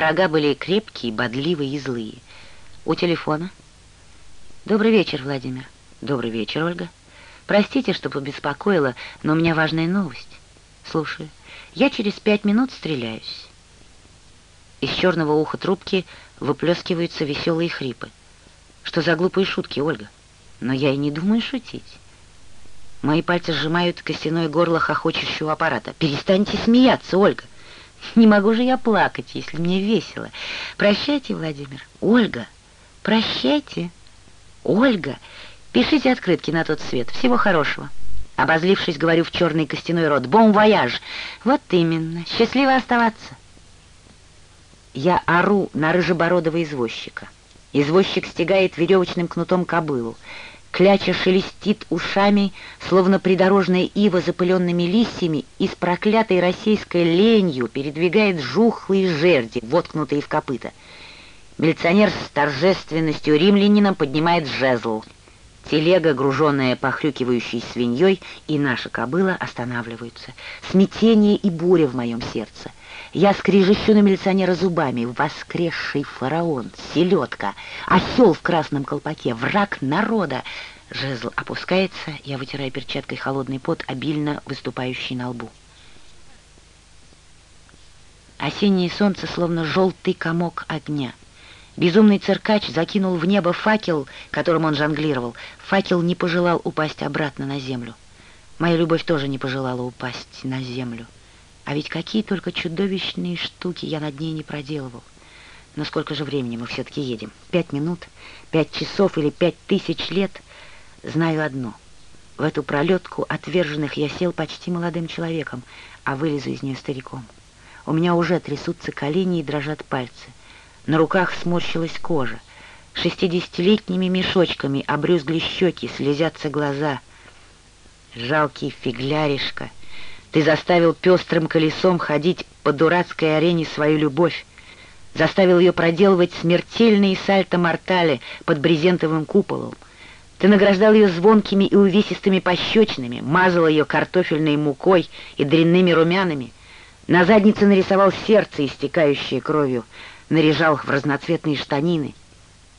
а рога были крепкие, бодливые и злые. У телефона. «Добрый вечер, Владимир». «Добрый вечер, Ольга». «Простите, что побеспокоила, но у меня важная новость». «Слушаю. Я через пять минут стреляюсь». Из черного уха трубки выплескиваются веселые хрипы. «Что за глупые шутки, Ольга?» «Но я и не думаю шутить». Мои пальцы сжимают костяное горло хохочущего аппарата. «Перестаньте смеяться, Ольга!» «Не могу же я плакать, если мне весело. Прощайте, Владимир. Ольга, прощайте. Ольга, пишите открытки на тот свет. Всего хорошего». Обозлившись, говорю в черный костяной рот. «Бом вояж!» «Вот именно. Счастливо оставаться!» Я ору на рыжебородого извозчика. Извозчик стегает веревочным кнутом кобылу. Кляча шелестит ушами, словно придорожная ива запыленными листьями, и с проклятой российской ленью передвигает жухлые жерди, воткнутые в копыта. Милиционер с торжественностью римлянина поднимает жезл. Телега, груженная похрюкивающей свиньей, и наша кобыла останавливаются. Смятение и буря в моем сердце. Я скрежещу на милиционера зубами. Воскресший фараон, селедка, осел в красном колпаке, враг народа. Жезл опускается, я вытираю перчаткой холодный пот, обильно выступающий на лбу. Осеннее солнце, словно желтый комок огня. Безумный циркач закинул в небо факел, которым он жонглировал. Факел не пожелал упасть обратно на землю. Моя любовь тоже не пожелала упасть на землю. А ведь какие только чудовищные штуки я над ней не проделывал. Но сколько же времени мы все-таки едем? Пять минут, пять часов или пять тысяч лет? Знаю одно. В эту пролетку отверженных я сел почти молодым человеком, а вылезу из нее стариком. У меня уже трясутся колени и дрожат пальцы. На руках сморщилась кожа. Шестидесятилетними мешочками обрюзгли щеки, слезятся глаза. Жалкий фигляришка — ты заставил пестрым колесом ходить по дурацкой арене свою любовь, заставил ее проделывать смертельные сальто-мортали под брезентовым куполом. Ты награждал ее звонкими и увесистыми пощечинами, мазал ее картофельной мукой и дрянными румянами, на заднице нарисовал сердце, истекающее кровью, наряжал в разноцветные штанины.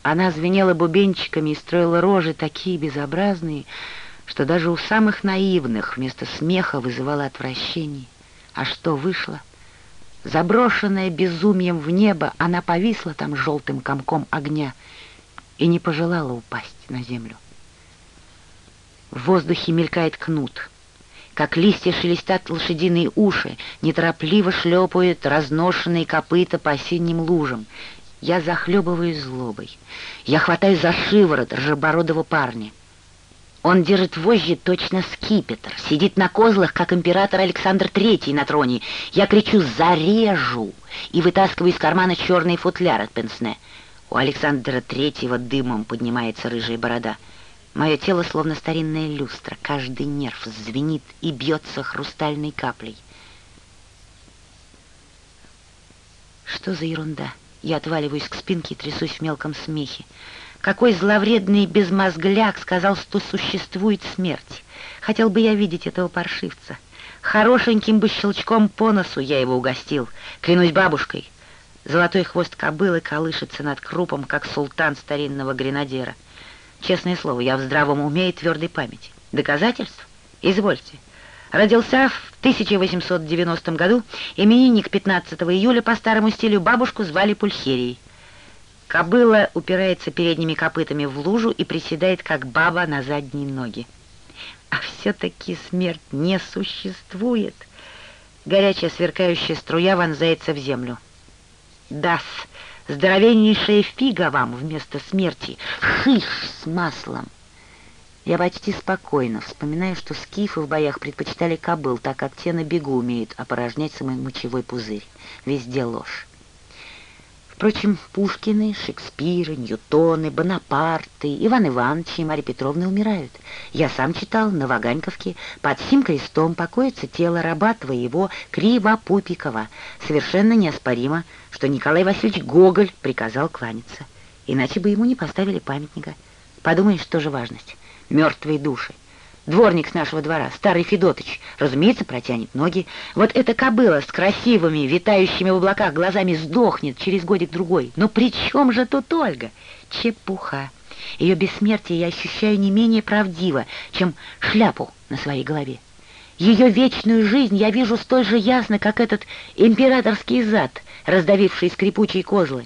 Она звенела бубенчиками и строила рожи такие безобразные, что даже у самых наивных вместо смеха вызывало отвращение. А что вышло? Заброшенная безумием в небо, она повисла там желтым комком огня и не пожелала упасть на землю. В воздухе мелькает кнут. Как листья шелестят лошадиные уши, неторопливо шлепают разношенные копыта по осенним лужам. Я захлебываюсь злобой. Я хватаю за шиворот ржебородого парня. Он держит вожжи точно скипетр, сидит на козлах, как император Александр Третий на троне. Я кричу «Зарежу!» и вытаскиваю из кармана черный футляр от пенсне. У Александра Третьего дымом поднимается рыжая борода. Мое тело словно старинная люстра, каждый нерв звенит и бьется хрустальной каплей. Что за ерунда? Я отваливаюсь к спинке и трясусь в мелком смехе. Какой зловредный безмозгляк сказал, что существует смерть. Хотел бы я видеть этого паршивца. Хорошеньким бы щелчком по носу я его угостил, клянусь бабушкой. Золотой хвост кобылы колышется над крупом, как султан старинного гренадера. Честное слово, я в здравом уме и твердой памяти. Доказательств? Извольте. Родился в 1890 году, именинник 15 июля по старому стилю бабушку звали Пульхерией. Кобыла упирается передними копытами в лужу и приседает, как баба на задние ноги. А все-таки смерть не существует. Горячая сверкающая струя вонзается в землю. Дас, здоровеннейшая фига вам вместо смерти. Шиш с маслом. Я почти спокойно вспоминаю, что скифы в боях предпочитали кобыл, так как те на бегу умеют опорожнять свой мочевой пузырь. Везде ложь. Впрочем, Пушкины, Шекспиры, Ньютоны, Бонапарты, Иван Иванович и Марья Петровна умирают. Я сам читал на Ваганьковке «Под сим крестом покоится тело раба твоего Кривопупикова». Совершенно неоспоримо, что Николай Васильевич Гоголь приказал кланяться. Иначе бы ему не поставили памятника. Подумаешь, что же важность. Мертвые души. дворник с нашего двора, старый Федотыч, разумеется, протянет ноги. Вот эта кобыла с красивыми, витающими в облаках глазами сдохнет через годик-другой. Но при чем же тут Ольга? Чепуха. Ее бессмертие я ощущаю не менее правдиво, чем шляпу на своей голове. Ее вечную жизнь я вижу столь же ясно, как этот императорский зад, раздавивший скрипучие козлы.